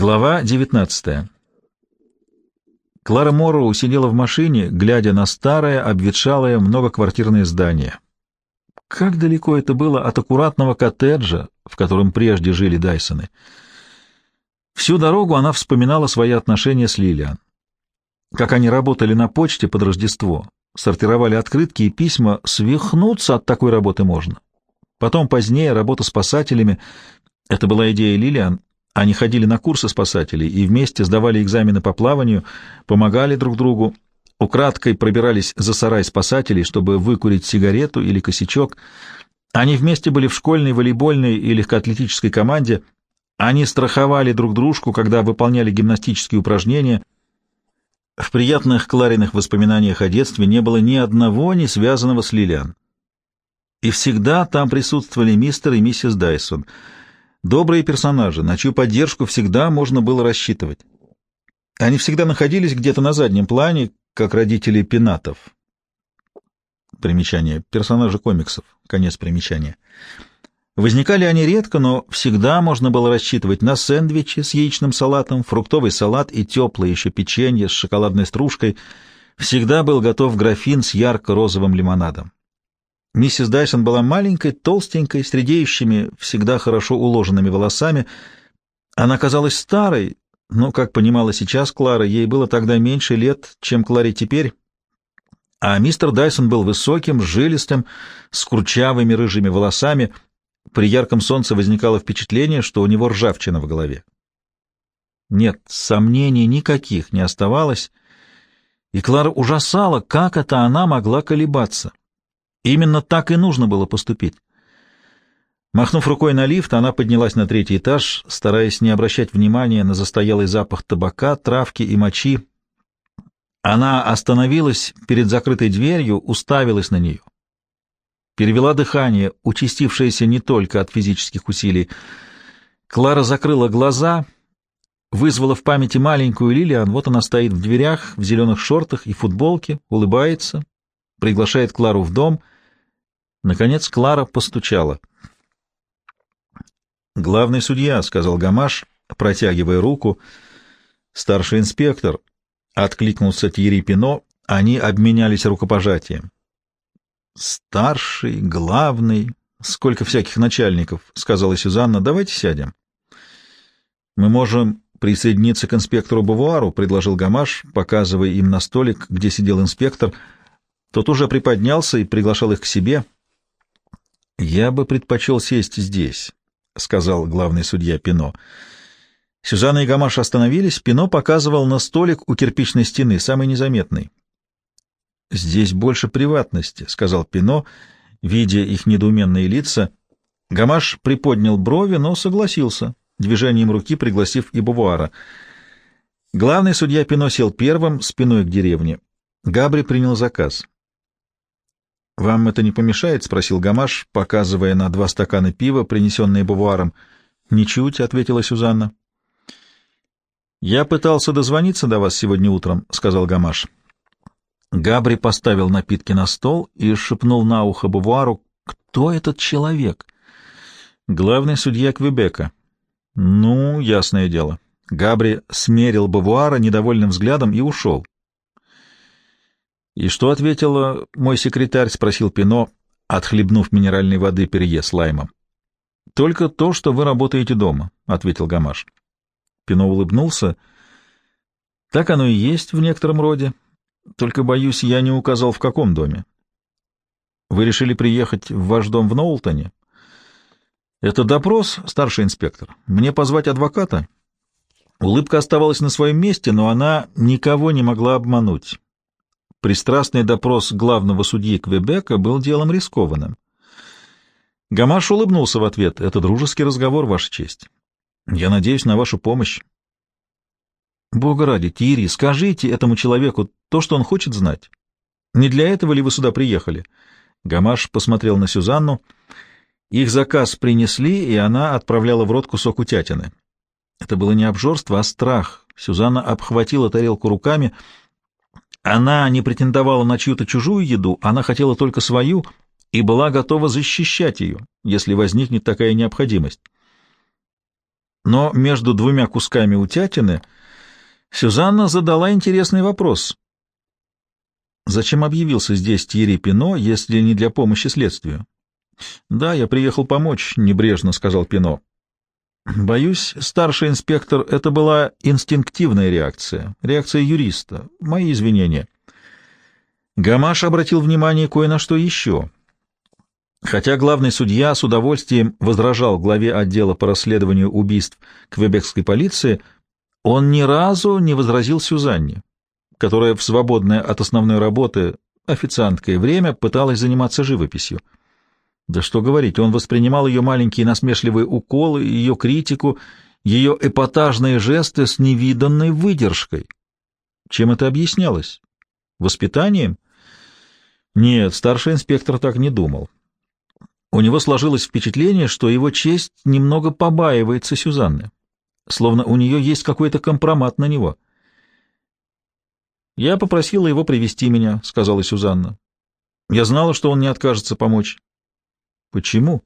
Глава 19. Клара Морроу сидела в машине, глядя на старое, обветшалое многоквартирное здание. Как далеко это было от аккуратного коттеджа, в котором прежде жили Дайсоны. Всю дорогу она вспоминала свои отношения с Лилиан. Как они работали на почте под Рождество, сортировали открытки и письма, свихнуться от такой работы можно. Потом позднее работа спасателями — это была идея Лилиан, они ходили на курсы спасателей и вместе сдавали экзамены по плаванию, помогали друг другу, украдкой пробирались за сарай спасателей, чтобы выкурить сигарету или косячок. Они вместе были в школьной, волейбольной и легкоатлетической команде. Они страховали друг дружку, когда выполняли гимнастические упражнения. В приятных Клариных воспоминаниях о детстве не было ни одного, не связанного с Лилиан. И всегда там присутствовали мистер и миссис Дайсон — Добрые персонажи, на чью поддержку всегда можно было рассчитывать. Они всегда находились где-то на заднем плане, как родители пенатов. Примечание. Персонажи комиксов. Конец примечания. Возникали они редко, но всегда можно было рассчитывать на сэндвичи с яичным салатом, фруктовый салат и теплое еще печенье с шоколадной стружкой. Всегда был готов графин с ярко-розовым лимонадом. Миссис Дайсон была маленькой, толстенькой, с редеющими, всегда хорошо уложенными волосами. Она казалась старой, но, как понимала сейчас Клара, ей было тогда меньше лет, чем Кларе теперь. А мистер Дайсон был высоким, жилистым, с курчавыми рыжими волосами. При ярком солнце возникало впечатление, что у него ржавчина в голове. Нет, сомнений никаких не оставалось, и Клара ужасала, как это она могла колебаться. Именно так и нужно было поступить. Махнув рукой на лифт, она поднялась на третий этаж, стараясь не обращать внимания на застоялый запах табака, травки и мочи. Она остановилась перед закрытой дверью, уставилась на нее. Перевела дыхание, участившееся не только от физических усилий. Клара закрыла глаза, вызвала в памяти маленькую Лилиан. Вот она стоит в дверях, в зеленых шортах и футболке, улыбается, приглашает Клару в дом. Наконец Клара постучала. «Главный судья», — сказал Гамаш, протягивая руку. «Старший инспектор», — откликнулся Тьерри Пино, они обменялись рукопожатием. «Старший, главный, сколько всяких начальников», — сказала Сюзанна, — «давайте сядем». «Мы можем присоединиться к инспектору Бавуару», — предложил Гамаш, показывая им на столик, где сидел инспектор — тот уже приподнялся и приглашал их к себе. «Я бы предпочел сесть здесь», — сказал главный судья Пино. Сюзанна и Гамаш остановились, Пино показывал на столик у кирпичной стены, самый незаметный. «Здесь больше приватности», — сказал Пино, видя их недоуменные лица. Гамаш приподнял брови, но согласился, движением руки пригласив и Бувуара. Главный судья Пино сел первым, спиной к деревне. Габри принял заказ. «Вам это не помешает?» — спросил Гамаш, показывая на два стакана пива, принесенные бувуаром. «Ничуть», — ответила Сюзанна. «Я пытался дозвониться до вас сегодня утром», — сказал Гамаш. Габри поставил напитки на стол и шепнул на ухо Бувуару, «Кто этот человек?» «Главный судья Квебека». «Ну, ясное дело». Габри смерил Бувуара недовольным взглядом и ушел. «И что ответила мой секретарь?» — спросил Пино, отхлебнув минеральной воды перье с лаймом. «Только то, что вы работаете дома», — ответил Гамаш. Пино улыбнулся. «Так оно и есть в некотором роде. Только, боюсь, я не указал, в каком доме. Вы решили приехать в ваш дом в Ноултоне?» «Это допрос, старший инспектор. Мне позвать адвоката?» Улыбка оставалась на своем месте, но она никого не могла обмануть. Пристрастный допрос главного судьи Квебека был делом рискованным. Гамаш улыбнулся в ответ. «Это дружеский разговор, Ваша честь. Я надеюсь на вашу помощь». «Бога ради, Тири, скажите этому человеку то, что он хочет знать. Не для этого ли вы сюда приехали?» Гамаш посмотрел на Сюзанну. Их заказ принесли, и она отправляла в рот кусок утятины. Это было не обжорство, а страх. Сюзанна обхватила тарелку руками — она не претендовала на чью-то чужую еду, она хотела только свою и была готова защищать ее, если возникнет такая необходимость. Но между двумя кусками утятины Сюзанна задала интересный вопрос. Зачем объявился здесь Тьерри Пино, если не для помощи следствию? — Да, я приехал помочь, — небрежно сказал Пино. — Боюсь, старший инспектор, это была инстинктивная реакция, реакция юриста. Мои извинения. Гамаш обратил внимание кое на что еще. Хотя главный судья с удовольствием возражал главе отдела по расследованию убийств квебекской полиции, он ни разу не возразил Сюзанне, которая в свободное от основной работы официанткое время пыталась заниматься живописью. Да что говорить, он воспринимал ее маленькие насмешливые уколы, ее критику, ее эпатажные жесты с невиданной выдержкой. Чем это объяснялось? Воспитанием? Нет, старший инспектор так не думал. У него сложилось впечатление, что его честь немного побаивается Сюзанны, словно у нее есть какой-то компромат на него. «Я попросила его привести меня», — сказала Сюзанна. «Я знала, что он не откажется помочь». «Почему?»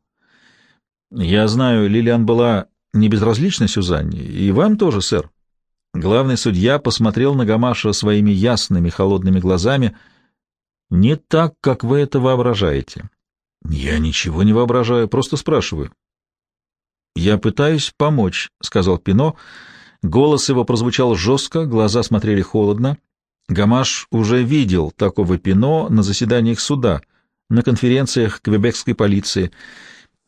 «Я знаю, Лилиан была не безразлична Сюзанне, и вам тоже, сэр». Главный судья посмотрел на Гамаша своими ясными холодными глазами. «Не так, как вы это воображаете. Я ничего не воображаю, просто спрашиваю. Я пытаюсь помочь, сказал Пино. Голос его прозвучал жестко, глаза смотрели холодно. Гамаш уже видел такого Пино на заседаниях суда, на конференциях квебекской полиции,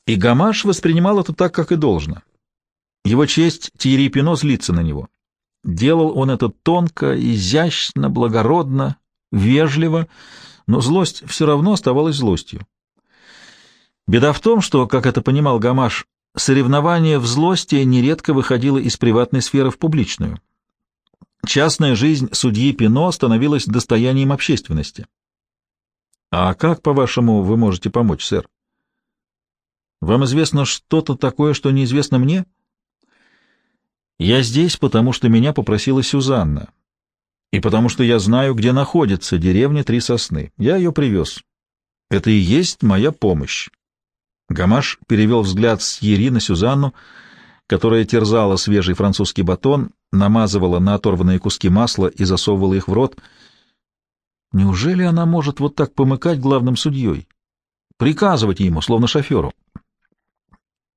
и Гамаш воспринимал это так, как и должно. Его честь Тиери Пино злится на него. Делал он это тонко, изящно, благородно, вежливо, но злость все равно оставалась злостью. Беда в том, что, как это понимал Гамаш, соревнование в злости нередко выходило из приватной сферы в публичную. Частная жизнь судьи Пино становилась достоянием общественности. «А как, по-вашему, вы можете помочь, сэр?» «Вам известно что-то такое, что неизвестно мне?» «Я здесь, потому что меня попросила Сюзанна, и потому что я знаю, где находится деревня Три Сосны. Я ее привез. Это и есть моя помощь». Гамаш перевел взгляд с Ери на Сюзанну, которая терзала свежий французский батон, намазывала на оторванные куски масла и засовывала их в рот. Неужели она может вот так помыкать главным судьей? Приказывать ему, словно шоферу?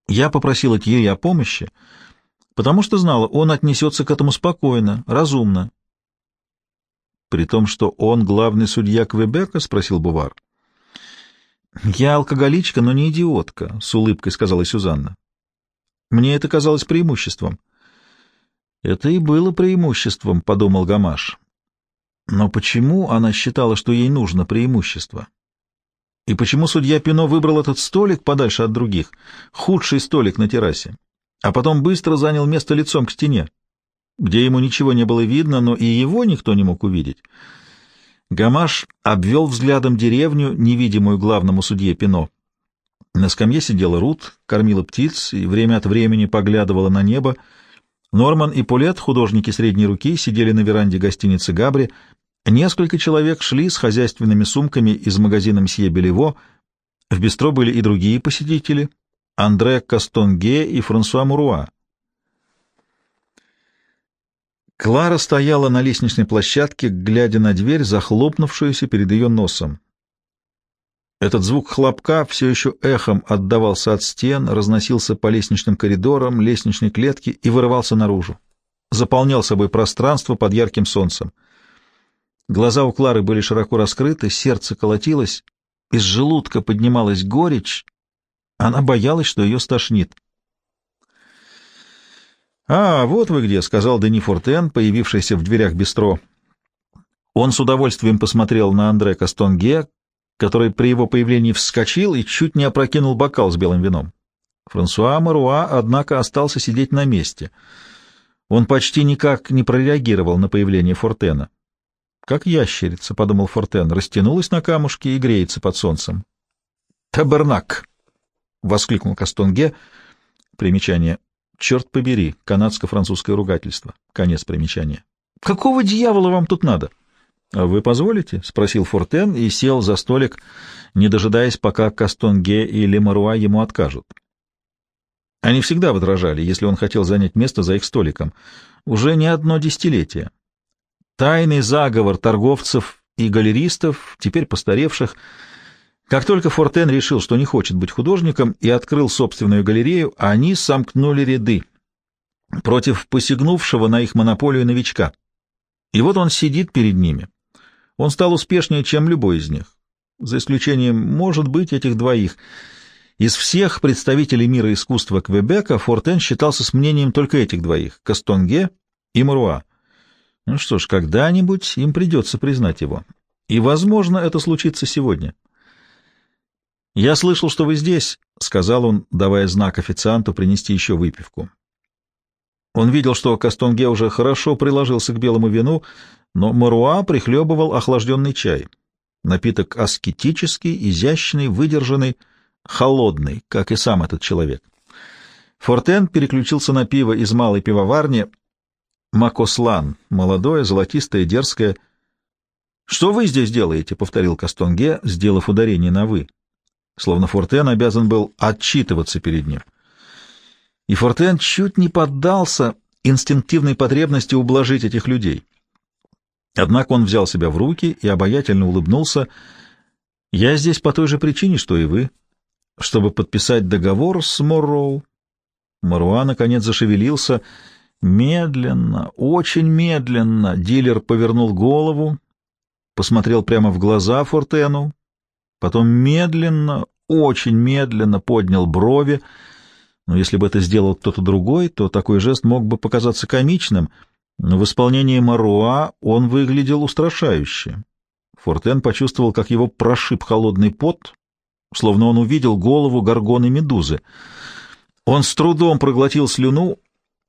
Я попросила Тьерри о помощи, потому что знала, он отнесется к этому спокойно, разумно. — При том, что он главный судья Квебека? — спросил Бувар. — «Я алкоголичка, но не идиотка», — с улыбкой сказала Сюзанна. «Мне это казалось преимуществом». «Это и было преимуществом», — подумал Гамаш. «Но почему она считала, что ей нужно преимущество? И почему судья Пино выбрал этот столик подальше от других, худший столик на террасе, а потом быстро занял место лицом к стене, где ему ничего не было видно, но и его никто не мог увидеть?» Гамаш обвел взглядом деревню, невидимую главному судье Пино. На скамье сидела Рут, кормила птиц и время от времени поглядывала на небо. Норман и Пулет, художники средней руки, сидели на веранде гостиницы «Габри». Несколько человек шли с хозяйственными сумками из магазина «Мсье Белево». В бистро были и другие посетители — Андре Кастонге и Франсуа Муруа. Клара стояла на лестничной площадке, глядя на дверь, захлопнувшуюся перед ее носом. Этот звук хлопка все еще эхом отдавался от стен, разносился по лестничным коридорам, лестничной клетке и вырывался наружу. Заполнял собой пространство под ярким солнцем. Глаза у Клары были широко раскрыты, сердце колотилось, из желудка поднималась горечь. Она боялась, что ее стошнит. «А, вот вы где», — сказал Дени Фортен, появившийся в дверях бистро. Он с удовольствием посмотрел на Андре Кастонге, который при его появлении вскочил и чуть не опрокинул бокал с белым вином. Франсуа Маруа, однако, остался сидеть на месте. Он почти никак не прореагировал на появление Фортена. «Как ящерица», — подумал Фортен, — растянулась на камушке и греется под солнцем. «Табернак!» — воскликнул Кастонге. Примечание. Черт побери, канадско-французское ругательство. Конец примечания. Какого дьявола вам тут надо? А вы позволите? спросил Фортен и сел за столик, не дожидаясь, пока Кастонге и Лемаруа ему откажут. Они всегда возражали, если он хотел занять место за их столиком. Уже не одно десятилетие. Тайный заговор торговцев и галеристов, теперь постаревших. Как только Фортен решил, что не хочет быть художником, и открыл собственную галерею, они сомкнули ряды против посягнувшего на их монополию новичка. И вот он сидит перед ними. Он стал успешнее, чем любой из них, за исключением, может быть, этих двоих. Из всех представителей мира искусства Квебека Фортен считался с мнением только этих двоих — Кастонге и Маруа. Ну что ж, когда-нибудь им придется признать его. И, возможно, это случится сегодня. «Я слышал, что вы здесь», — сказал он, давая знак официанту принести еще выпивку. Он видел, что Кастонге уже хорошо приложился к белому вину, но Маруа прихлебывал охлажденный чай. Напиток аскетический, изящный, выдержанный, холодный, как и сам этот человек. Фортен переключился на пиво из малой пивоварни Макослан, молодое, золотистое, дерзкое. «Что вы здесь делаете?» — повторил Кастонге, сделав ударение на «вы». Словно Фортен обязан был отчитываться перед ним. И Фортен чуть не поддался инстинктивной потребности ублажить этих людей. Однако он взял себя в руки и обаятельно улыбнулся. «Я здесь по той же причине, что и вы, чтобы подписать договор с Морроу». Маруа, наконец, зашевелился — Медленно, очень медленно дилер повернул голову, посмотрел прямо в глаза Фортену, потом медленно, очень медленно поднял брови. Но если бы это сделал кто-то другой, то такой жест мог бы показаться комичным, но в исполнении Маруа он выглядел устрашающе. Фортен почувствовал, как его прошиб холодный пот, словно он увидел голову горгоны медузы. Он с трудом проглотил слюну,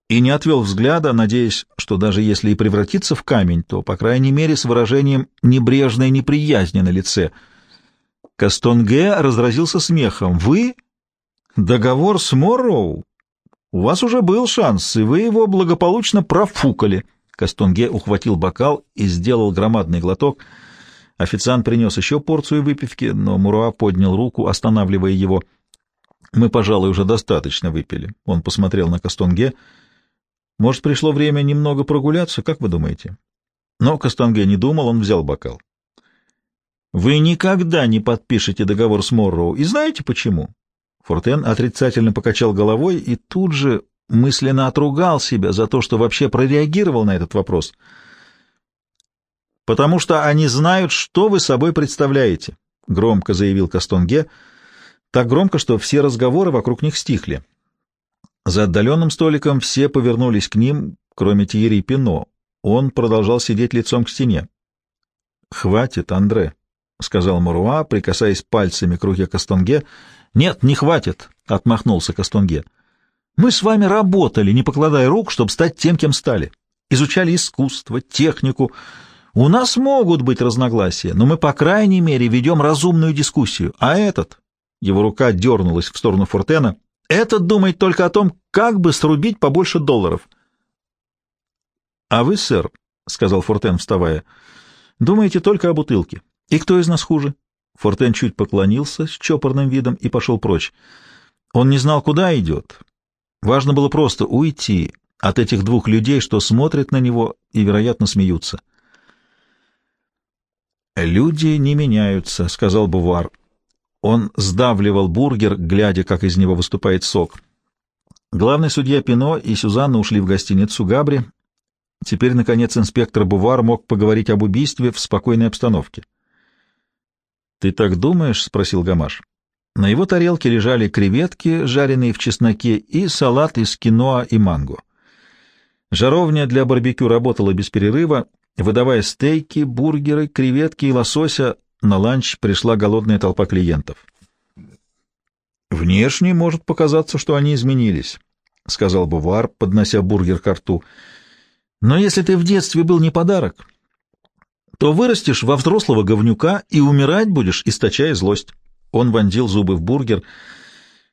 и не отвел взгляда, надеясь, что даже если и превратится в камень, то, по крайней мере, с выражением небрежной неприязни на лице. Кастонге разразился смехом. «Вы? Договор с Морроу? У вас уже был шанс, и вы его благополучно профукали». Кастонге ухватил бокал и сделал громадный глоток. Официант принес еще порцию выпивки, но Муруа поднял руку, останавливая его. «Мы, пожалуй, уже достаточно выпили». Он посмотрел на Кастонге — может, пришло время немного прогуляться, как вы думаете? Но Кастанге не думал, он взял бокал. Вы никогда не подпишете договор с Морроу, и знаете почему? Фортен отрицательно покачал головой и тут же мысленно отругал себя за то, что вообще прореагировал на этот вопрос. «Потому что они знают, что вы собой представляете», — громко заявил Кастонге, так громко, что все разговоры вокруг них стихли. За отдаленным столиком все повернулись к ним, кроме Тьерри Пино. Он продолжал сидеть лицом к стене. — Хватит, Андре, — сказал Маруа, прикасаясь пальцами к руке Кастонге. — Нет, не хватит, — отмахнулся Кастонге. — Мы с вами работали, не покладая рук, чтобы стать тем, кем стали. Изучали искусство, технику. У нас могут быть разногласия, но мы, по крайней мере, ведем разумную дискуссию. А этот... Его рука дернулась в сторону Фортена — этот думает только о том, как бы срубить побольше долларов. — А вы, сэр, — сказал Фортен, вставая, — думаете только о бутылке. И кто из нас хуже? Фортен чуть поклонился с чопорным видом и пошел прочь. Он не знал, куда идет. Важно было просто уйти от этих двух людей, что смотрят на него и, вероятно, смеются. «Люди не меняются», — сказал Бувар. Он сдавливал бургер, глядя, как из него выступает сок. Главный судья Пино и Сюзанна ушли в гостиницу Габри. Теперь, наконец, инспектор Бувар мог поговорить об убийстве в спокойной обстановке. «Ты так думаешь?» — спросил Гамаш. На его тарелке лежали креветки, жареные в чесноке, и салат из киноа и манго. Жаровня для барбекю работала без перерыва, выдавая стейки, бургеры, креветки и лосося, на ланч пришла голодная толпа клиентов. «Внешне может показаться, что они изменились», — сказал Бувар, поднося бургер к рту. «Но если ты в детстве был не подарок, то вырастешь во взрослого говнюка и умирать будешь, источая злость». Он вонзил зубы в бургер.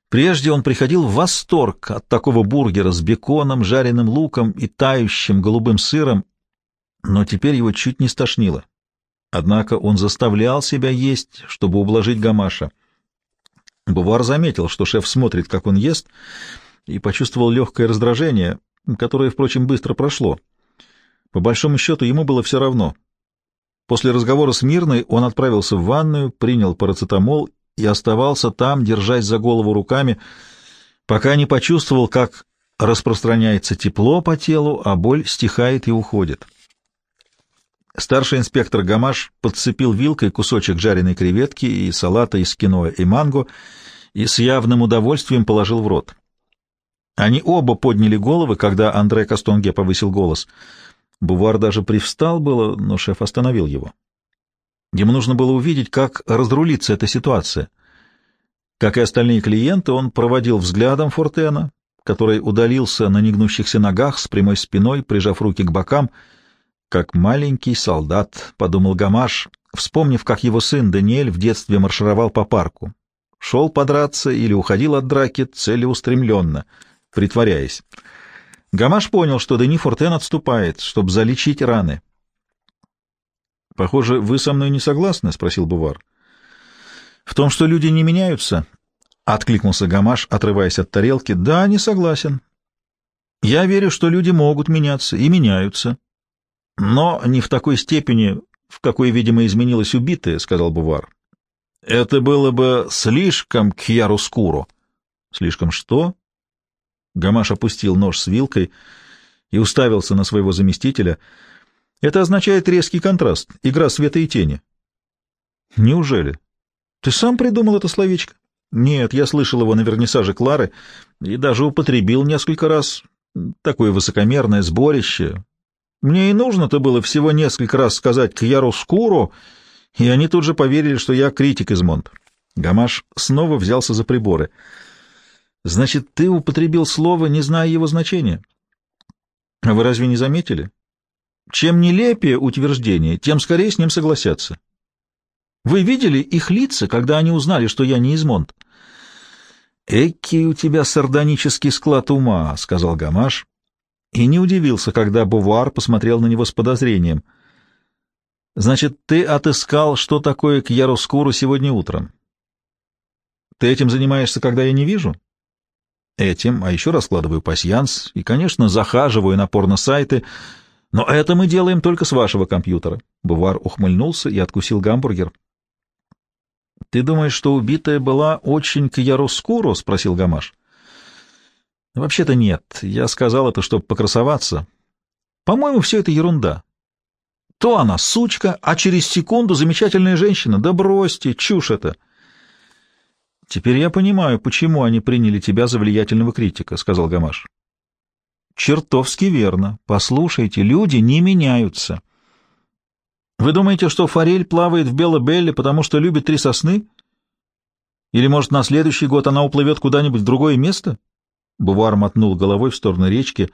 Прежде он приходил в восторг от такого бургера с беконом, жареным луком и тающим голубым сыром, но теперь его чуть не стошнило. Однако он заставлял себя есть, чтобы ублажить Гамаша. Бувар заметил, что шеф смотрит, как он ест, и почувствовал легкое раздражение, которое, впрочем, быстро прошло. По большому счету, ему было все равно. После разговора с Мирной он отправился в ванную, принял парацетамол и оставался там, держась за голову руками, пока не почувствовал, как распространяется тепло по телу, а боль стихает и уходит. Старший инспектор Гамаш подцепил вилкой кусочек жареной креветки и салата из киноа и манго и с явным удовольствием положил в рот. Они оба подняли головы, когда Андре Кастонге повысил голос. Бувар даже привстал было, но шеф остановил его. Ему нужно было увидеть, как разрулится эта ситуация. Как и остальные клиенты, он проводил взглядом Фортена, который удалился на негнущихся ногах с прямой спиной, прижав руки к бокам, как маленький солдат, — подумал Гамаш, вспомнив, как его сын Даниэль в детстве маршировал по парку. Шел подраться или уходил от драки целеустремленно — притворяясь. Гамаш понял, что Дени Фортен отступает, чтобы залечить раны. — Похоже, вы со мной не согласны? — спросил Бувар. — В том, что люди не меняются, — откликнулся Гамаш, отрываясь от тарелки. — Да, не согласен. Я верю, что люди могут меняться и меняются. Но не в такой степени, в какой, видимо, изменилась убитая, — сказал Бувар. — Это было бы слишком кьярускуро. — Слишком что? Гамаш опустил нож с вилкой и уставился на своего заместителя. Это означает резкий контраст, игра света и тени. Неужели? Ты сам придумал это словечко? Нет, я слышал его на вернисаже Клары и даже употребил несколько раз. Такое высокомерное сборище. Мне и нужно-то было всего несколько раз сказать к Яру Скуру, и они тут же поверили, что я критик из Монт. Гамаш снова взялся за приборы — Значит, ты употребил слово, не зная его значения. А вы разве не заметили? Чем нелепее утверждение, тем скорее с ним согласятся. Вы видели их лица, когда они узнали, что я не из Монт? «Эки у тебя сардонический склад ума», — сказал Гамаш, и не удивился, когда Бувуар посмотрел на него с подозрением. «Значит, ты отыскал, что такое к Яроскуру сегодня утром? Ты этим занимаешься, когда я не вижу?» этим, а еще раскладываю пасьянс и, конечно, захаживаю на порно-сайты, но это мы делаем только с вашего компьютера. Бувар ухмыльнулся и откусил гамбургер. — Ты думаешь, что убитая была очень к Яроскуру? — спросил Гамаш. — Вообще-то нет. Я сказал это, чтобы покрасоваться. По-моему, все это ерунда. То она сучка, а через секунду замечательная женщина. Да бросьте, чушь это. — Теперь я понимаю, почему они приняли тебя за влиятельного критика, сказал Гамаш. Чертовски верно. Послушайте, люди не меняются. Вы думаете, что форель плавает в Белобелле, потому что любит три сосны? Или, может, на следующий год она уплывет куда-нибудь в другое место? Бувар мотнул головой в сторону речки.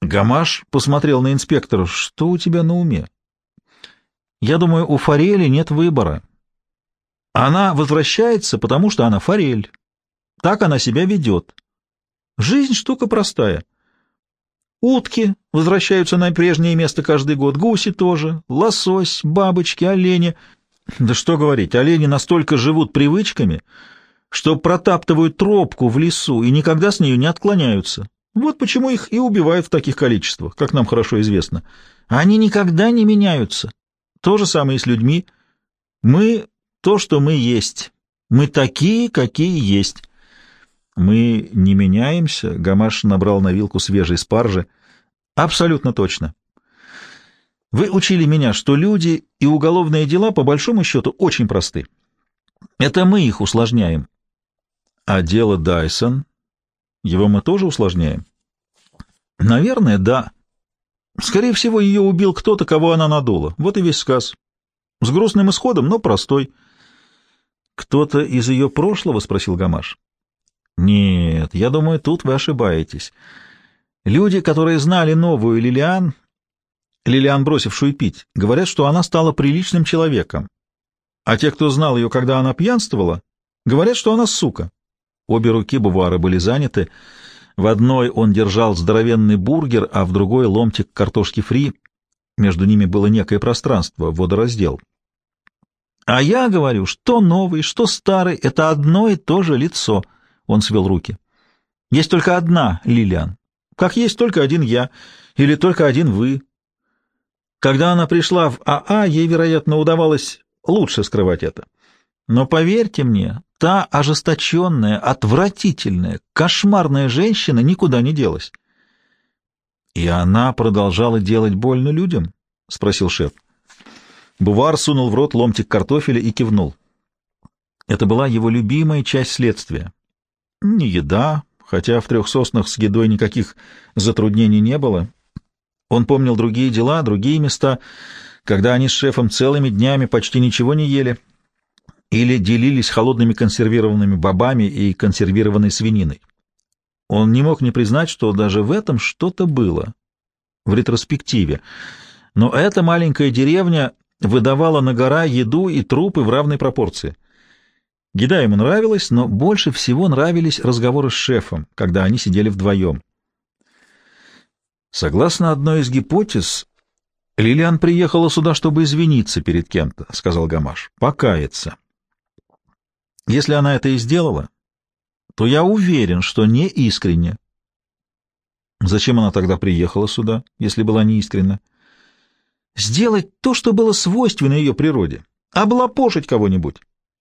Гамаш посмотрел на инспектора. Что у тебя на уме? Я думаю, у форели нет выбора. Она возвращается, потому что она форель. Так она себя ведет. Жизнь штука простая. Утки возвращаются на прежнее место каждый год, гуси тоже, лосось, бабочки, олени. Да что говорить, олени настолько живут привычками, что протаптывают тропку в лесу и никогда с нее не отклоняются. Вот почему их и убивают в таких количествах, как нам хорошо известно. Они никогда не меняются. То же самое и с людьми. Мы то, что мы есть. Мы такие, какие есть. Мы не меняемся, Гамаш набрал на вилку свежей спаржи. Абсолютно точно. Вы учили меня, что люди и уголовные дела, по большому счету, очень просты. Это мы их усложняем. А дело Дайсон, его мы тоже усложняем? Наверное, да. Скорее всего, ее убил кто-то, кого она надула. Вот и весь сказ. С грустным исходом, но простой. «Кто-то из ее прошлого?» — спросил Гамаш. «Нет, я думаю, тут вы ошибаетесь. Люди, которые знали новую Лилиан, Лилиан, бросившую пить, говорят, что она стала приличным человеком. А те, кто знал ее, когда она пьянствовала, говорят, что она сука». Обе руки Бувара были заняты. В одной он держал здоровенный бургер, а в другой — ломтик картошки фри. Между ними было некое пространство, водораздел. А я говорю, что новый, что старый — это одно и то же лицо. Он свел руки. Есть только одна Лилиан, как есть только один я или только один вы. Когда она пришла в АА, ей, вероятно, удавалось лучше скрывать это. Но поверьте мне, та ожесточенная, отвратительная, кошмарная женщина никуда не делась. — И она продолжала делать больно людям? — спросил шеф. Бувар сунул в рот ломтик картофеля и кивнул. Это была его любимая часть следствия. Не еда, хотя в трех соснах с едой никаких затруднений не было. Он помнил другие дела, другие места, когда они с шефом целыми днями почти ничего не ели или делились холодными консервированными бобами и консервированной свининой. Он не мог не признать, что даже в этом что-то было, в ретроспективе. Но эта маленькая деревня выдавала на гора еду и трупы в равной пропорции. Еда ему нравилась, но больше всего нравились разговоры с шефом, когда они сидели вдвоем. Согласно одной из гипотез, Лилиан приехала сюда, чтобы извиниться перед кем-то, — сказал Гамаш, — покаяться. Если она это и сделала, то я уверен, что не искренне. Зачем она тогда приехала сюда, если была неискренна? Сделать то, что было свойственно ее природе. Облапошить кого-нибудь.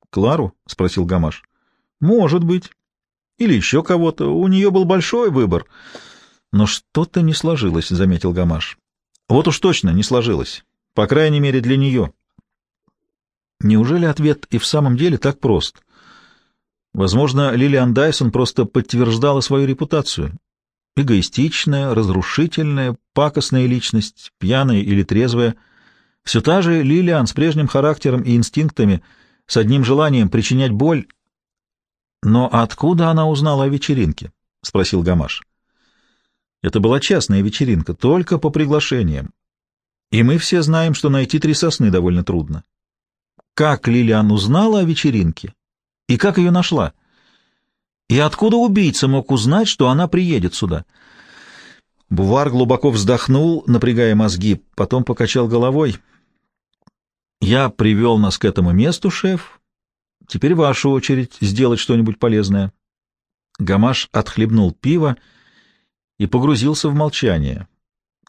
Клару? — спросил Гамаш. Может быть. Или еще кого-то. У нее был большой выбор. Но что-то не сложилось, — заметил Гамаш. Вот уж точно не сложилось. По крайней мере, для нее. Неужели ответ и в самом деле так прост? Возможно, Лилиан Дайсон просто подтверждала свою репутацию. Эгоистичная, разрушительная, пакостная личность, пьяная или трезвая. Все та же Лилиан с прежним характером и инстинктами, с одним желанием причинять боль. Но откуда она узнала о вечеринке? — спросил Гамаш. Это была частная вечеринка, только по приглашениям. И мы все знаем, что найти три сосны довольно трудно. Как Лилиан узнала о вечеринке? И как ее нашла? И откуда убийца мог узнать, что она приедет сюда? Бувар глубоко вздохнул, напрягая мозги, потом покачал головой. «Я привел нас к этому месту, шеф. Теперь ваша очередь сделать что-нибудь полезное». Гамаш отхлебнул пиво и погрузился в молчание.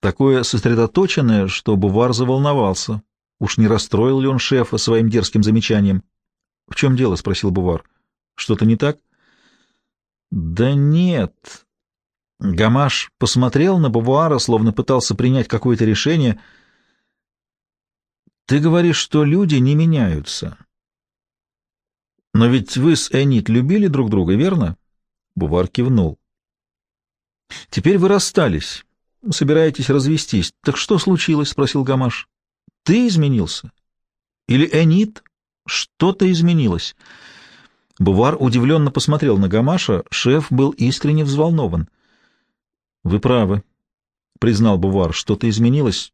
Такое сосредоточенное, что Бувар заволновался. Уж не расстроил ли он шефа своим дерзким замечанием? — В чем дело? — спросил Бувар. — Что-то не так? — Да нет. Гамаш посмотрел на Бувара, словно пытался принять какое-то решение. — Ты говоришь, что люди не меняются. — Но ведь вы с Энит любили друг друга, верно? Бувар кивнул. — Теперь вы расстались, собираетесь развестись. Так что случилось? — спросил Гамаш. — Ты изменился? Или Энит? Что-то изменилось. Бувар удивленно посмотрел на Гамаша. Шеф был искренне взволнован. — Вы правы, — признал Бувар, — что-то изменилось.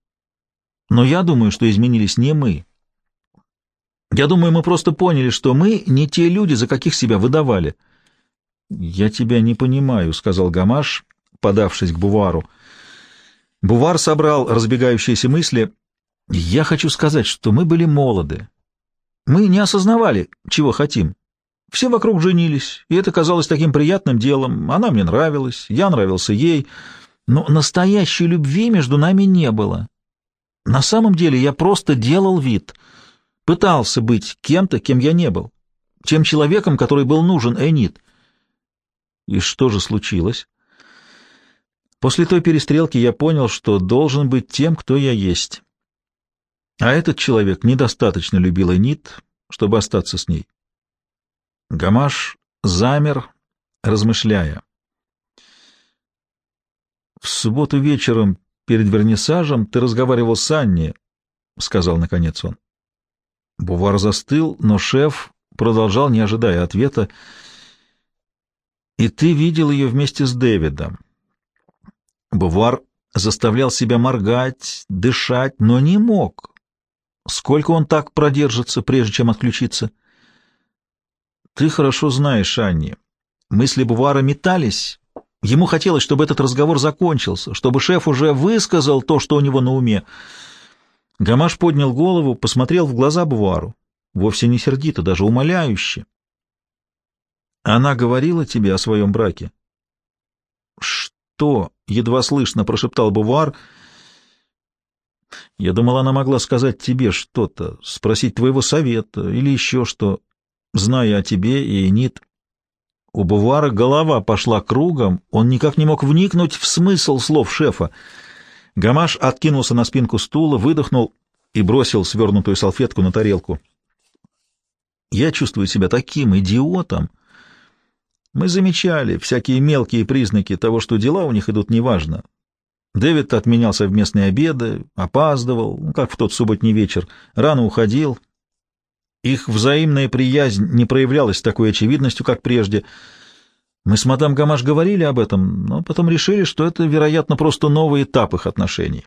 Но я думаю, что изменились не мы. Я думаю, мы просто поняли, что мы не те люди, за каких себя выдавали. — Я тебя не понимаю, — сказал Гамаш, подавшись к Бувару. Бувар собрал разбегающиеся мысли. — Я хочу сказать, что мы были молоды. Мы не осознавали, чего хотим. Все вокруг женились, и это казалось таким приятным делом. Она мне нравилась, я нравился ей, но настоящей любви между нами не было. На самом деле я просто делал вид, пытался быть кем-то, кем я не был, тем человеком, который был нужен Энит. И что же случилось? После той перестрелки я понял, что должен быть тем, кто я есть. А этот человек недостаточно любил Энит, чтобы остаться с ней. Гамаш замер, размышляя. «В субботу вечером перед вернисажем ты разговаривал с Анни», — сказал наконец он. Бувар застыл, но шеф продолжал, не ожидая ответа. «И ты видел ее вместе с Дэвидом». Бувар заставлял себя моргать, дышать, но не мог. Сколько он так продержится, прежде чем отключиться? Ты хорошо знаешь, Анни. Мысли Бувара метались. Ему хотелось, чтобы этот разговор закончился, чтобы шеф уже высказал то, что у него на уме. Гамаш поднял голову, посмотрел в глаза Бувару. Вовсе не сердито, даже умоляюще. Она говорила тебе о своем браке? «Что?» — едва слышно прошептал Бувар. «Я думал, она могла сказать тебе что-то, спросить твоего совета или еще что, зная о тебе и Энит». У Бувара голова пошла кругом, он никак не мог вникнуть в смысл слов шефа. Гамаш откинулся на спинку стула, выдохнул и бросил свернутую салфетку на тарелку. «Я чувствую себя таким идиотом!» Мы замечали всякие мелкие признаки того, что дела у них идут неважно. Дэвид отменял совместные обеды, опаздывал, ну, как в тот субботний вечер, рано уходил. Их взаимная приязнь не проявлялась с такой очевидностью, как прежде. Мы с мадам Гамаш говорили об этом, но потом решили, что это, вероятно, просто новый этап их отношений,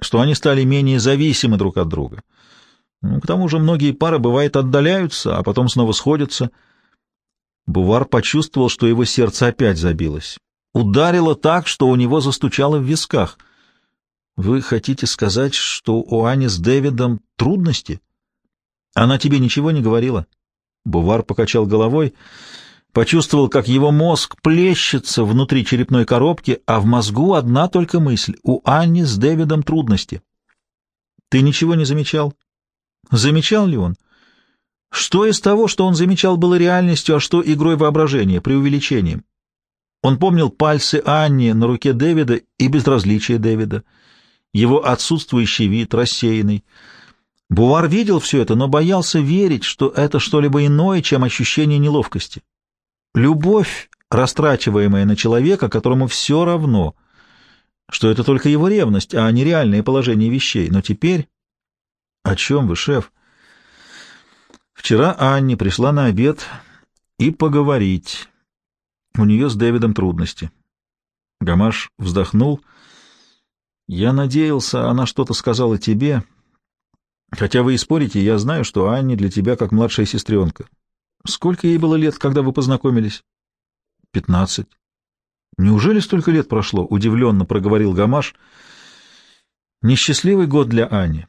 что они стали менее зависимы друг от друга. Ну, к тому же многие пары, бывает, отдаляются, а потом снова сходятся — Бувар почувствовал, что его сердце опять забилось. Ударило так, что у него застучало в висках. «Вы хотите сказать, что у Ани с Дэвидом трудности? Она тебе ничего не говорила?» Бувар покачал головой, почувствовал, как его мозг плещется внутри черепной коробки, а в мозгу одна только мысль — у Анни с Дэвидом трудности. «Ты ничего не замечал?» «Замечал ли он?» Что из того, что он замечал, было реальностью, а что игрой воображения, преувеличением? Он помнил пальцы Анни на руке Дэвида и безразличие Дэвида, его отсутствующий вид, рассеянный. Бувар видел все это, но боялся верить, что это что-либо иное, чем ощущение неловкости. Любовь, растрачиваемая на человека, которому все равно, что это только его ревность, а не реальное положение вещей. Но теперь... — О чем вы, шеф? Вчера Анни пришла на обед и поговорить. У нее с Дэвидом трудности. Гамаш вздохнул. Я надеялся, она что-то сказала тебе. Хотя вы и спорите, я знаю, что Анни для тебя как младшая сестренка. Сколько ей было лет, когда вы познакомились? Пятнадцать. Неужели столько лет прошло? Удивленно проговорил Гамаш. Несчастливый год для Ани.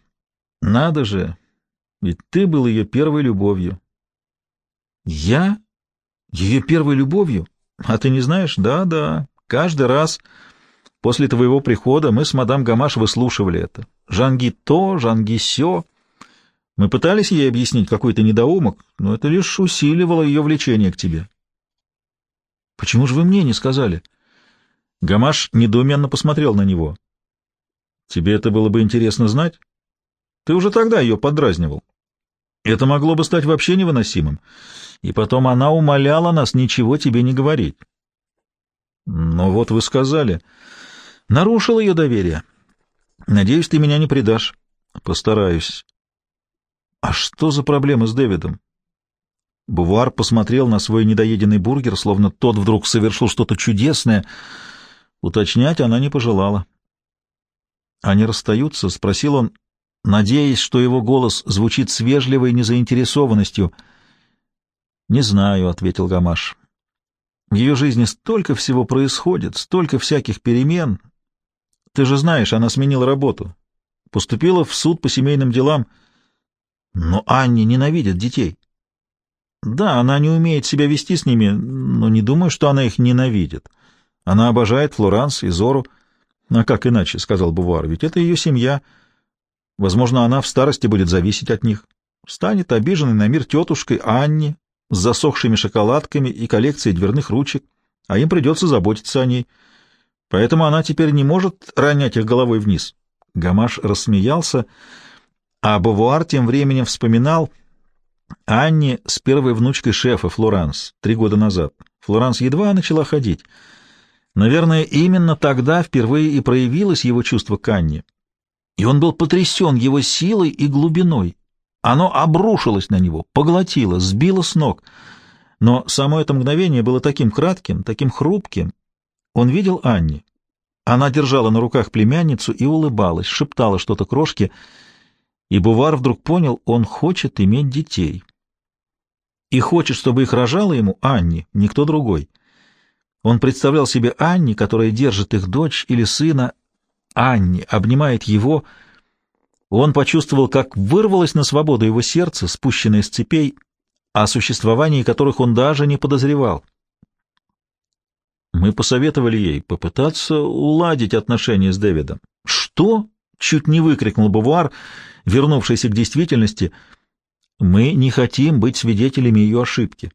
Надо же, ведь ты был ее первой любовью. Я? Ее первой любовью? А ты не знаешь? Да-да. Каждый раз после твоего прихода мы с мадам Гамаш выслушивали это. Жанги то, Жанги сё. Мы пытались ей объяснить какой-то недоумок, но это лишь усиливало ее влечение к тебе. Почему же вы мне не сказали? Гамаш недоуменно посмотрел на него. Тебе это было бы интересно знать? Ты уже тогда ее подразнивал. Это могло бы стать вообще невыносимым. И потом она умоляла нас ничего тебе не говорить. Но вот вы сказали. Нарушил ее доверие. Надеюсь, ты меня не предашь. Постараюсь. А что за проблемы с Дэвидом? Бувар посмотрел на свой недоеденный бургер, словно тот вдруг совершил что-то чудесное. Уточнять она не пожелала. Они расстаются, — спросил он, надеясь, что его голос звучит с вежливой незаинтересованностью. «Не знаю», — ответил Гамаш. «В ее жизни столько всего происходит, столько всяких перемен. Ты же знаешь, она сменила работу, поступила в суд по семейным делам. Но Анни ненавидит детей. Да, она не умеет себя вести с ними, но не думаю, что она их ненавидит. Она обожает Флоранс и Зору. А как иначе, — сказал Бувар, — ведь это ее семья — Возможно, она в старости будет зависеть от них. Станет обиженной на мир тетушкой Анни с засохшими шоколадками и коллекцией дверных ручек, а им придется заботиться о ней. Поэтому она теперь не может ронять их головой вниз. Гамаш рассмеялся, а Бавуар тем временем вспоминал Анни с первой внучкой шефа Флоранс три года назад. Флоранс едва начала ходить. Наверное, именно тогда впервые и проявилось его чувство к Анне и он был потрясен его силой и глубиной. Оно обрушилось на него, поглотило, сбило с ног. Но само это мгновение было таким кратким, таким хрупким. Он видел Анни. Она держала на руках племянницу и улыбалась, шептала что-то крошке, и Бувар вдруг понял, он хочет иметь детей. И хочет, чтобы их рожала ему Анни, никто другой. Он представлял себе Анни, которая держит их дочь или сына, Анни обнимает его. Он почувствовал, как вырвалось на свободу его сердце, спущенное с цепей, о существовании которых он даже не подозревал. Мы посоветовали ей попытаться уладить отношения с Дэвидом. «Что?» — чуть не выкрикнул Бавуар, вернувшийся к действительности. «Мы не хотим быть свидетелями ее ошибки».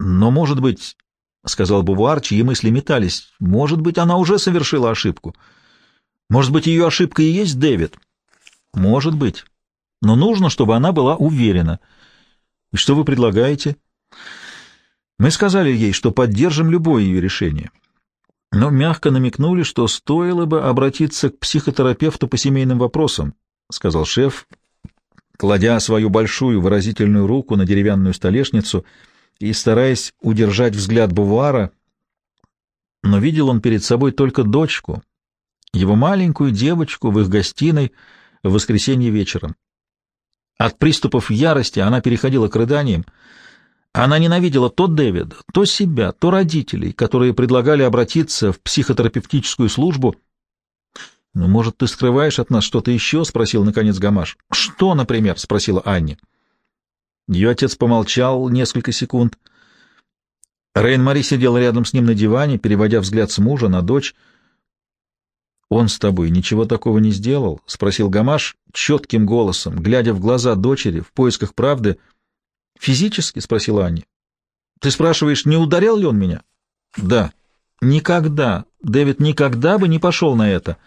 «Но, может быть, — сказал Бувуар, чьи мысли метались. — Может быть, она уже совершила ошибку. Может быть, ее ошибка и есть Дэвид. Может быть. Но нужно, чтобы она была уверена. И что вы предлагаете? Мы сказали ей, что поддержим любое ее решение. Но мягко намекнули, что стоило бы обратиться к психотерапевту по семейным вопросам, — сказал шеф, кладя свою большую выразительную руку на деревянную столешницу — и стараясь удержать взгляд Бувара, но видел он перед собой только дочку, его маленькую девочку в их гостиной в воскресенье вечером. От приступов ярости она переходила к рыданиям. Она ненавидела то Дэвида, то себя, то родителей, которые предлагали обратиться в психотерапевтическую службу. «Ну, может, ты скрываешь от нас что-то еще?» — спросил, наконец, Гамаш. «Что, например?» — спросила Анни. Ее отец помолчал несколько секунд. Рейн-Мари сидел рядом с ним на диване, переводя взгляд с мужа на дочь. «Он с тобой ничего такого не сделал?» — спросил Гамаш четким голосом, глядя в глаза дочери в поисках правды. «Физически?» — спросила Анни. «Ты спрашиваешь, не ударял ли он меня?» «Да». «Никогда. Дэвид никогда бы не пошел на это».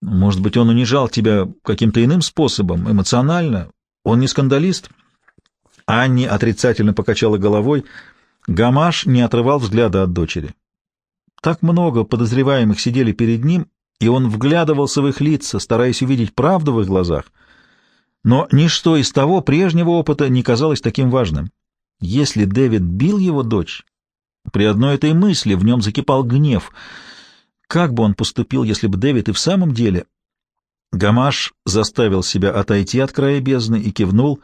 «Может быть, он унижал тебя каким-то иным способом, эмоционально, он не скандалист? Анни отрицательно покачала головой. Гамаш не отрывал взгляда от дочери. Так много подозреваемых сидели перед ним, и он вглядывался в их лица, стараясь увидеть правду в их глазах. Но ничто из того прежнего опыта не казалось таким важным. Если Дэвид бил его дочь, при одной этой мысли в нем закипал гнев. Как бы он поступил, если бы Дэвид и в самом деле Гамаш заставил себя отойти от края бездны и кивнул,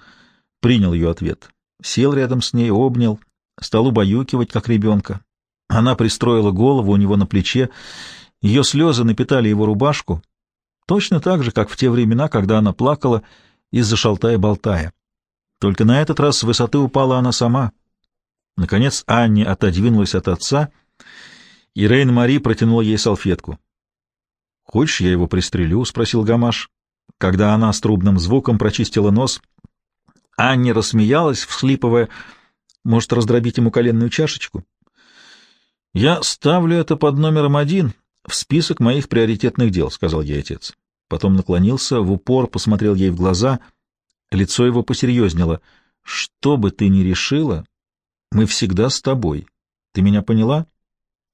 принял ее ответ. Сел рядом с ней, обнял, стал убаюкивать, как ребенка. Она пристроила голову у него на плече, ее слезы напитали его рубашку, точно так же, как в те времена, когда она плакала из-за шалтая-болтая. Только на этот раз с высоты упала она сама. Наконец Анни отодвинулась от отца, и Рейн-Мари протянула ей салфетку. «Хочешь, я его пристрелю?» — спросил Гамаш. Когда она с трубным звуком прочистила нос, Анни рассмеялась, всхлипывая. «Может, раздробить ему коленную чашечку?» «Я ставлю это под номером один в список моих приоритетных дел», — сказал ей отец. Потом наклонился, в упор посмотрел ей в глаза. Лицо его посерьезнело. «Что бы ты ни решила, мы всегда с тобой. Ты меня поняла?»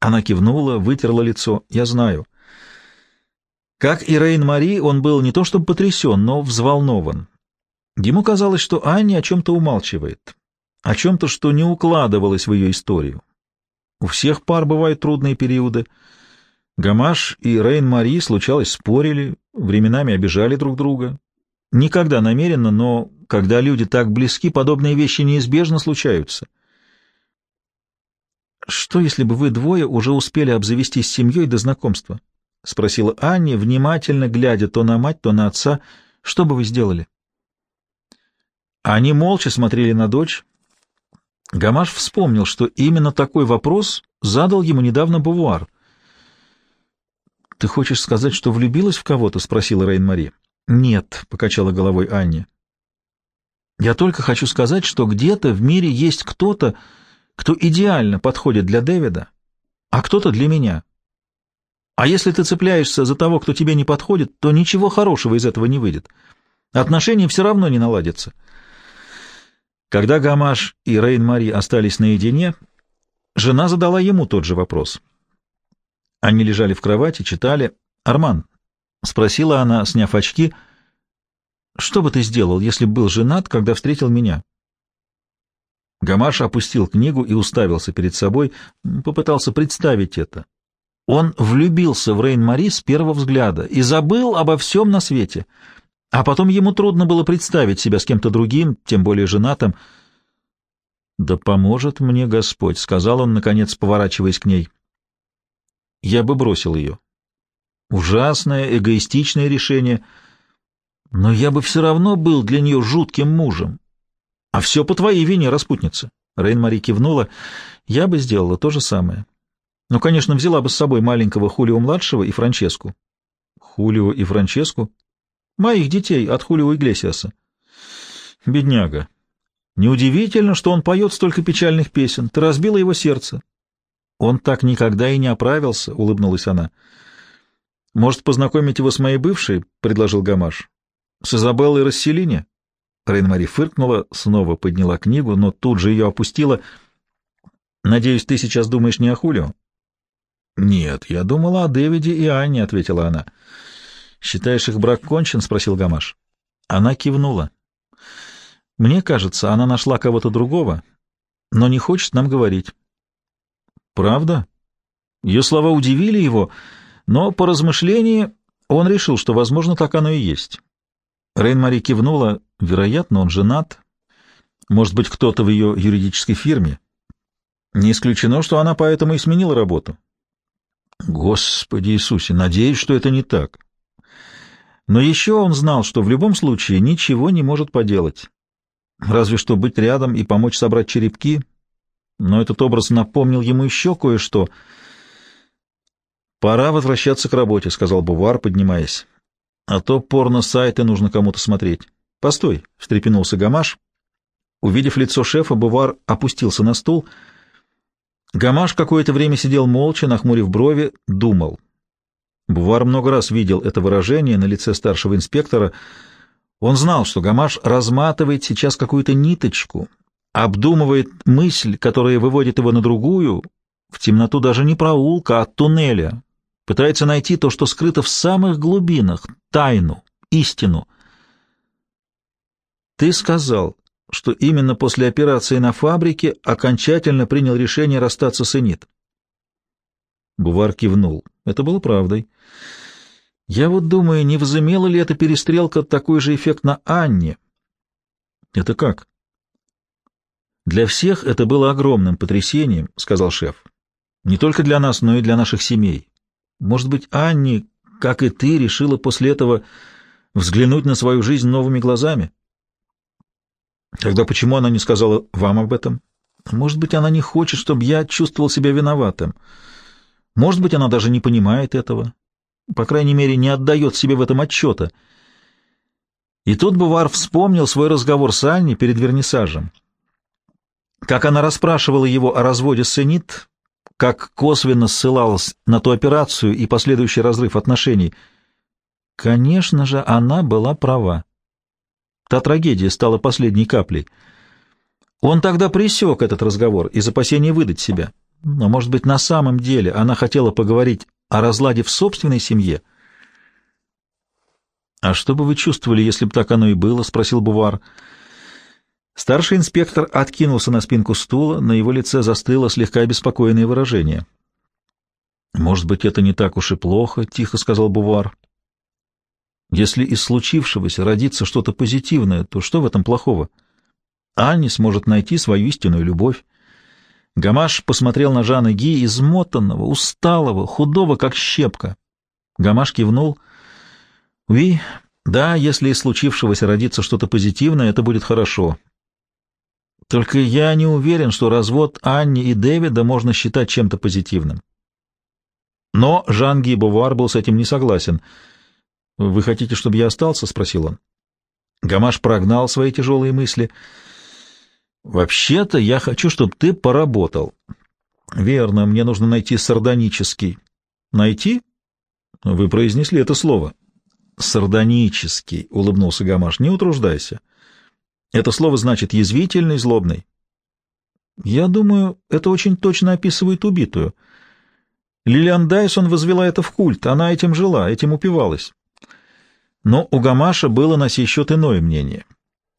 Она кивнула, вытерла лицо. «Я знаю». Как и Рейн-Мари, он был не то чтобы потрясен, но взволнован. Ему казалось, что Анни о чем-то умалчивает, о чем-то, что не укладывалось в ее историю. У всех пар бывают трудные периоды. Гамаш и Рейн-Мари, случалось, спорили, временами обижали друг друга. Никогда намеренно, но когда люди так близки, подобные вещи неизбежно случаются. Что, если бы вы двое уже успели обзавестись семьей до знакомства? — спросила Анни, внимательно глядя то на мать, то на отца. — Что бы вы сделали? Они молча смотрели на дочь. Гамаш вспомнил, что именно такой вопрос задал ему недавно Бувуар. — Ты хочешь сказать, что влюбилась в кого-то? — спросила Рейн-Мари. — Нет, — покачала головой Анни. — Я только хочу сказать, что где-то в мире есть кто-то, кто идеально подходит для Дэвида, а кто-то для меня. А если ты цепляешься за того, кто тебе не подходит, то ничего хорошего из этого не выйдет. Отношения все равно не наладятся. Когда Гамаш и Рейн-Мари остались наедине, жена задала ему тот же вопрос. Они лежали в кровати, читали. «Арман», — спросила она, сняв очки, — «что бы ты сделал, если бы был женат, когда встретил меня?» Гамаш опустил книгу и уставился перед собой, попытался представить это. Он влюбился в Рейн-Мари с первого взгляда и забыл обо всем на свете. А потом ему трудно было представить себя с кем-то другим, тем более женатым. «Да поможет мне Господь», — сказал он, наконец, поворачиваясь к ней. «Я бы бросил ее. Ужасное, эгоистичное решение, но я бы все равно был для нее жутким мужем. А все по твоей вине, распутница. Рейн-Мари кивнула. «Я бы сделала то же самое. Ну, конечно, взяла бы с собой маленького Хулио-младшего и Франческу». «Хулио и Франческу?» «Моих детей от Хулио Иглесиаса». «Бедняга. Неудивительно, что он поет столько печальных песен. Ты разбила его сердце». «Он так никогда и не оправился», — улыбнулась она. «Может, познакомить его с моей бывшей?» — предложил Гамаш. «С Изабеллой Расселине?» Рейн-Мари фыркнула, снова подняла книгу, но тут же ее опустила. «Надеюсь, ты сейчас думаешь не о Хулио?» «Нет, я думала о Дэвиде и Анне», — ответила она. «Считаешь, их брак кончен?» — спросил Гамаш. Она кивнула. «Мне кажется, она нашла кого-то другого, но не хочет нам говорить». «Правда?» Ее слова удивили его, но по размышлении он решил, что, возможно, так оно и есть. Рейн-Мари кивнула. Вероятно, он женат. Может быть, кто-то в ее юридической фирме. Не исключено, что она поэтому и сменила работу. Господи Иисусе, надеюсь, что это не так. Но еще он знал, что в любом случае ничего не может поделать. Разве что быть рядом и помочь собрать черепки. Но этот образ напомнил ему еще кое-что. «Пора возвращаться к работе», — сказал Бувар, поднимаясь. А то порно-сайты нужно кому-то смотреть. — Постой, — встрепенулся Гамаш. Увидев лицо шефа, Бувар опустился на стул. Гамаш какое-то время сидел молча, нахмурив брови, думал. Бувар много раз видел это выражение на лице старшего инспектора. Он знал, что Гамаш разматывает сейчас какую-то ниточку, обдумывает мысль, которая выводит его на другую, в темноту даже не проулка, а туннеля, пытается найти то, что скрыто в самых глубинах, тайну, истину. Ты сказал, что именно после операции на фабрике окончательно принял решение расстаться с Энит. Бувар кивнул. Это было правдой. Я вот думаю, не возымела ли эта перестрелка такой же эффект на Анне? Это как? Для всех это было огромным потрясением, сказал шеф. Не только для нас, но и для наших семей. Может быть, Анни, как и ты, решила после этого взглянуть на свою жизнь новыми глазами? Тогда почему она не сказала вам об этом? Может быть, она не хочет, чтобы я чувствовал себя виноватым. Может быть, она даже не понимает этого. По крайней мере, не отдает себе в этом отчета. И тут Бувар вспомнил свой разговор с Анни перед вернисажем. Как она расспрашивала его о разводе с Энит, как косвенно ссылалась на ту операцию и последующий разрыв отношений. Конечно же, она была права. Та трагедия стала последней каплей. Он тогда пресек этот разговор из опасения выдать себя. Но, может быть, на самом деле она хотела поговорить о разладе в собственной семье. «А что бы вы чувствовали, если бы так оно и было?» — спросил Бувар. — Старший инспектор откинулся на спинку стула, на его лице застыло слегка обеспокоенное выражение. «Может быть, это не так уж и плохо», — тихо сказал Бувар. «Если из случившегося родится что-то позитивное, то что в этом плохого? Анни сможет найти свою истинную любовь». Гамаш посмотрел на Жана Ги, измотанного, усталого, худого, как щепка. Гамаш кивнул. «Ви, да, если из случившегося родится что-то позитивное, это будет хорошо. Только я не уверен, что развод Анни и Дэвида можно считать чем-то позитивным. Но Жан-Ги Бувар был с этим не согласен. «Вы хотите, чтобы я остался?» — спросил он. Гамаш прогнал свои тяжелые мысли. «Вообще-то я хочу, чтобы ты поработал». «Верно, мне нужно найти сардонический». «Найти?» «Вы произнесли это слово». «Сардонический», — улыбнулся Гамаш, — «не утруждайся». Это слово значит язвительный, злобный. Я думаю, это очень точно описывает убитую. Лилиан Дайсон возвела это в культ, она этим жила, этим упивалась. Но у Гамаша было на сей счет иное мнение.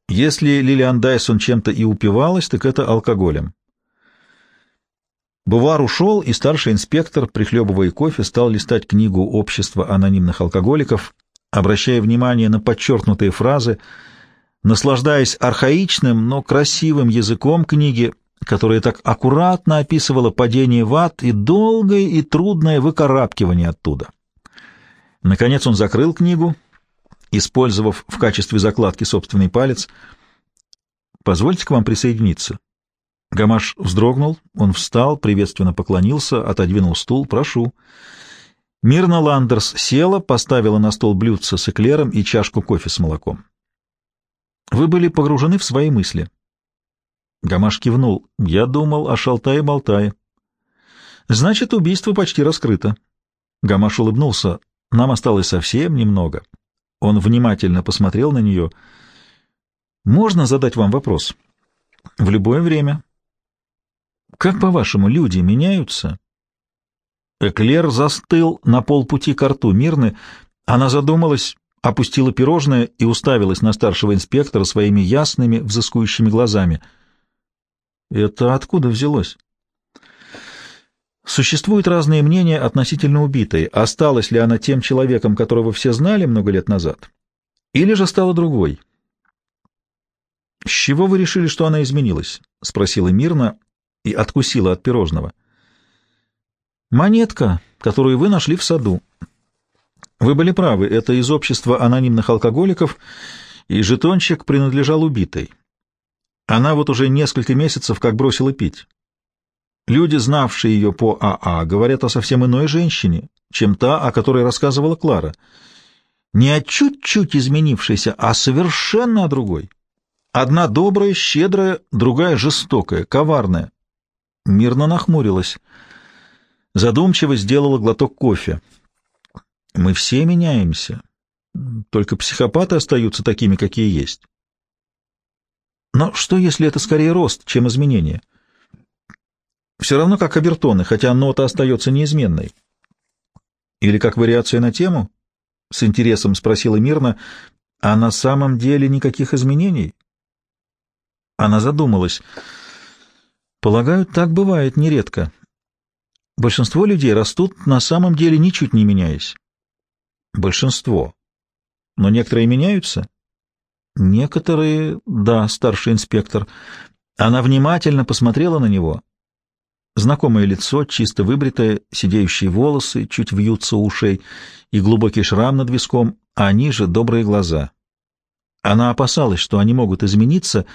Если Лилиан Дайсон чем-то и упивалась, так это алкоголем. Бувар ушел, и старший инспектор, прихлебывая кофе, стал листать книгу «Общество анонимных алкоголиков», обращая внимание на подчеркнутые фразы — наслаждаясь архаичным, но красивым языком книги, которая так аккуратно описывала падение в ад и долгое и трудное выкарабкивание оттуда. Наконец он закрыл книгу, использовав в качестве закладки собственный палец. «Позвольте к вам присоединиться». Гамаш вздрогнул, он встал, приветственно поклонился, отодвинул стул. «Прошу». Мирна Ландерс села, поставила на стол блюдце с эклером и чашку кофе с молоком. «Вы были погружены в свои мысли». Гамаш кивнул. «Я думал о Шалтае-Болтае». «Значит, убийство почти раскрыто». Гамаш улыбнулся. «Нам осталось совсем немного». Он внимательно посмотрел на нее. «Можно задать вам вопрос?» «В любое время». «Как, по-вашему, люди меняются?» Эклер застыл на полпути к рту Мирны. Она задумалась, опустила пирожное и уставилась на старшего инспектора своими ясными, взыскующими глазами. «Это откуда взялось?» Существуют разные мнения относительно убитой. Осталась ли она тем человеком, которого все знали много лет назад? Или же стала другой? «С чего вы решили, что она изменилась?» — спросила Мирна и откусила от пирожного. «Монетка, которую вы нашли в саду. Вы были правы, это из общества анонимных алкоголиков, и жетончик принадлежал убитой. Она вот уже несколько месяцев как бросила пить. Люди, знавшие ее по АА, говорят о совсем иной женщине, чем та, о которой рассказывала Клара. Не о чуть-чуть изменившейся, а совершенно о другой. Одна добрая, щедрая, другая жестокая, коварная. Мирно нахмурилась. Задумчиво сделала глоток кофе. Мы все меняемся. Только психопаты остаются такими, какие есть. Но что, если это скорее рост, чем изменение? — все равно как обертоны, хотя нота остается неизменной. Или как вариация на тему? С интересом спросила Мирна. А на самом деле никаких изменений? Она задумалась. Полагаю, так бывает нередко. Большинство людей растут на самом деле ничуть не меняясь. Большинство. Но некоторые меняются? Некоторые, да, старший инспектор. Она внимательно посмотрела на него. Знакомое лицо, чисто выбритое, сидеющие волосы, чуть вьются ушей и глубокий шрам над виском, а ниже добрые глаза. Она опасалась, что они могут измениться,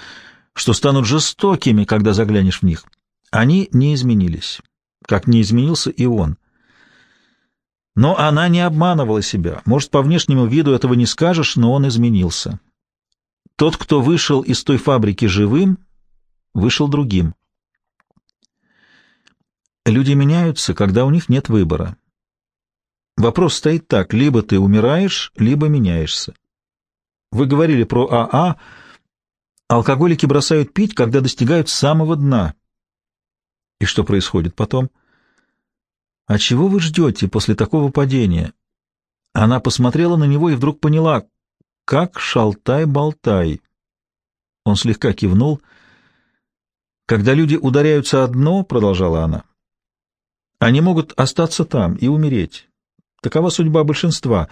что станут жестокими, когда заглянешь в них. Они не изменились, как не изменился и он. Но она не обманывала себя. Может, по внешнему виду этого не скажешь, но он изменился. Тот, кто вышел из той фабрики живым, вышел другим. Люди меняются, когда у них нет выбора. Вопрос стоит так, либо ты умираешь, либо меняешься. Вы говорили про АА. Алкоголики бросают пить, когда достигают самого дна. И что происходит потом? А чего вы ждете после такого падения? Она посмотрела на него и вдруг поняла, как шалтай-болтай. Он слегка кивнул. Когда люди ударяются о дно, продолжала она, — они могут остаться там и умереть. Такова судьба большинства.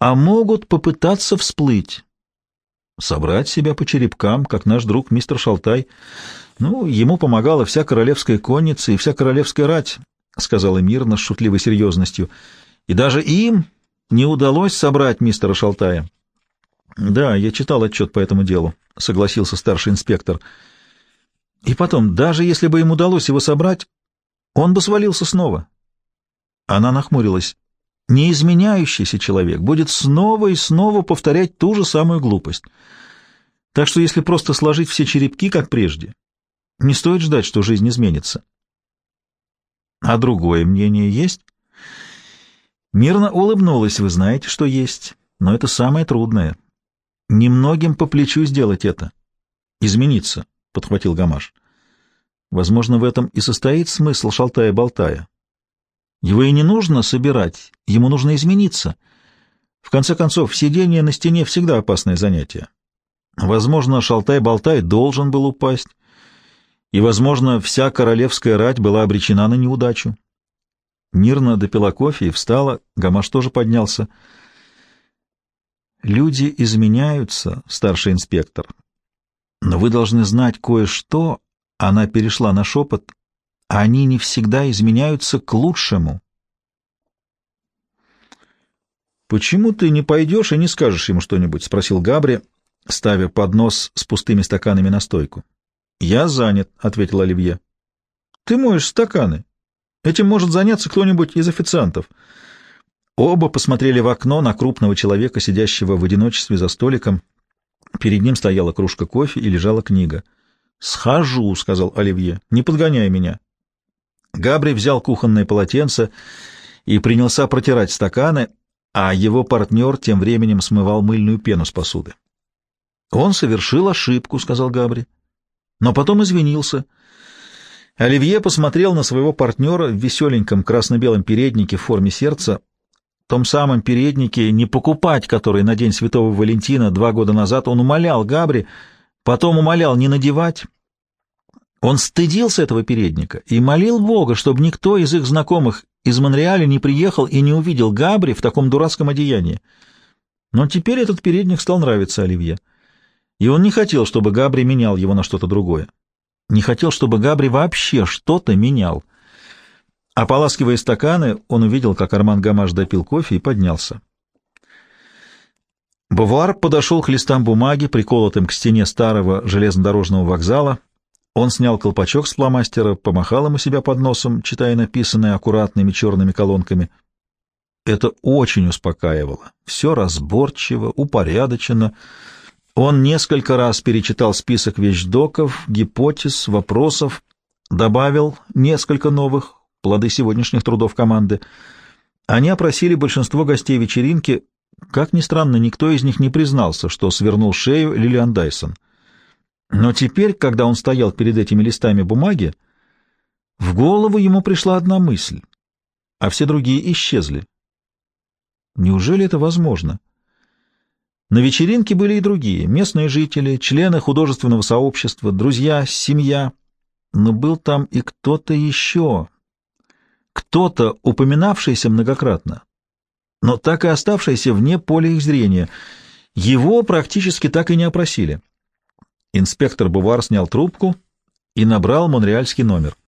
А могут попытаться всплыть. Собрать себя по черепкам, как наш друг мистер Шалтай. Ну, ему помогала вся королевская конница и вся королевская рать, — сказала мирно с шутливой серьезностью. И даже им не удалось собрать мистера Шалтая. — Да, я читал отчет по этому делу, — согласился старший инспектор. — И потом, даже если бы им удалось его собрать, он бы свалился снова. Она нахмурилась. Неизменяющийся человек будет снова и снова повторять ту же самую глупость. Так что если просто сложить все черепки, как прежде, не стоит ждать, что жизнь изменится. А другое мнение есть? Мирно улыбнулась, вы знаете, что есть, но это самое трудное. Немногим по плечу сделать это. Измениться, — подхватил Гамаш. Возможно, в этом и состоит смысл шалтая-болтая. Его и не нужно собирать, ему нужно измениться. В конце концов, сидение на стене всегда опасное занятие. Возможно, шалтай-болтай должен был упасть, и, возможно, вся королевская рать была обречена на неудачу. Мирно допила кофе и встала, Гамаш тоже поднялся. «Люди изменяются, старший инспектор, но вы должны знать кое-что она перешла на шепот. Они не всегда изменяются к лучшему. «Почему ты не пойдешь и не скажешь ему что-нибудь?» — спросил Габри, ставя поднос с пустыми стаканами на стойку. «Я занят», — ответил Оливье. «Ты моешь стаканы. Этим может заняться кто-нибудь из официантов». Оба посмотрели в окно на крупного человека, сидящего в одиночестве за столиком. Перед ним стояла кружка кофе и лежала книга. «Схожу», — сказал Оливье, — «не подгоняй меня». Габри взял кухонное полотенце и принялся протирать стаканы, а его партнер тем временем смывал мыльную пену с посуды. «Он совершил ошибку», — сказал Габри, — «но потом извинился». Оливье посмотрел на своего партнера в веселеньком красно-белом переднике в форме сердца, том самом переднике, не покупать который на День Святого Валентина два года назад он умолял Габри, потом умолял не надевать. Он стыдился этого передника и молил Бога, чтобы никто из их знакомых из Монреаля не приехал и не увидел Габри в таком дурацком одеянии. Но теперь этот передник стал нравиться Оливье, и он не хотел, чтобы Габри менял его на что-то другое. Не хотел, чтобы Габри вообще что-то менял. Ополаскивая стаканы, он увидел, как Арман Гамаш допил кофе и поднялся. Бувар подошел к листам бумаги, приколотым к стене старого железнодорожного вокзала. Он снял колпачок с фломастера, помахал ему себя под носом, читая написанное аккуратными черными колонками. Это очень успокаивало. Все разборчиво, упорядочено. Он несколько раз перечитал список вещдоков, гипотез, вопросов, добавил несколько новых, плоды сегодняшних трудов команды. Они опросили большинство гостей вечеринки. Как ни странно, никто из них не признался, что свернул шею Лилиан Дайсон. Но теперь, когда он стоял перед этими листами бумаги, в голову ему пришла одна мысль, а все другие исчезли. Неужели это возможно? На вечеринке были и другие, местные жители, члены художественного сообщества, друзья, семья. Но был там и кто-то еще, кто-то, упоминавшийся многократно, но так и оставшийся вне поля их зрения. Его практически так и не опросили. Инспектор Бувар снял трубку и набрал монреальский номер.